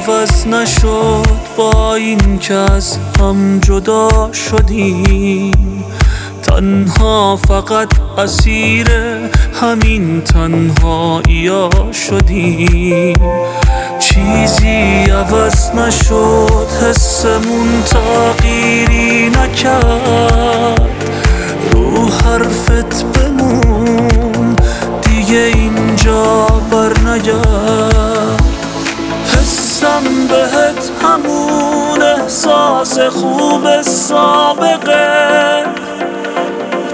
عوض نشد با این که از هم جدا شدیم. تنها فقط اسیر همین تنهایی شدیم. چیزی عوض نشد حسمون تغییری نکرد. بهت همون احساس خوب سابقه.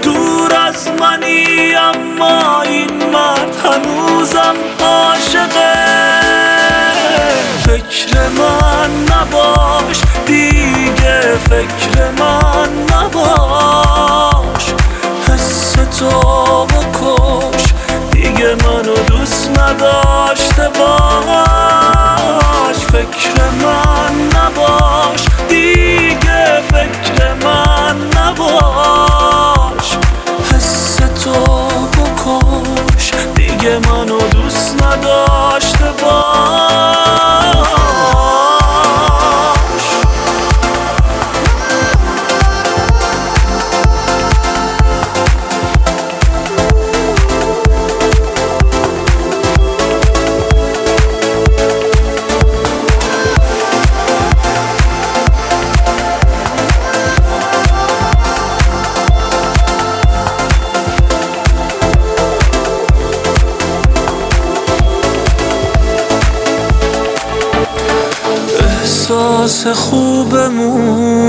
دور از منی اما این مرد هنوزم عاشقه. فکر من نباش دیگه فکر دیگه منو دوست نداشته احساس خوبمون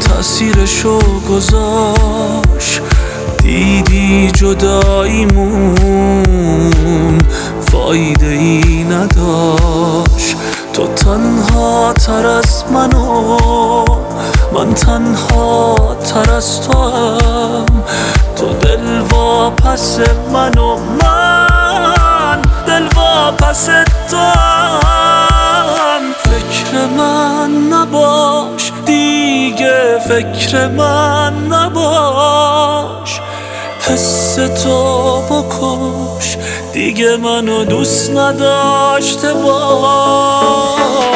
تاثیرشو گذاشت دیدی جداییمون فایده ای نداشت. تو تنها تر از منو من تنها تر از تو هم تو دل واپس منو من دل واپس تو. نباش دیگه فکر من نباش. حس تو بکش دیگه منو دوست نداشته باش.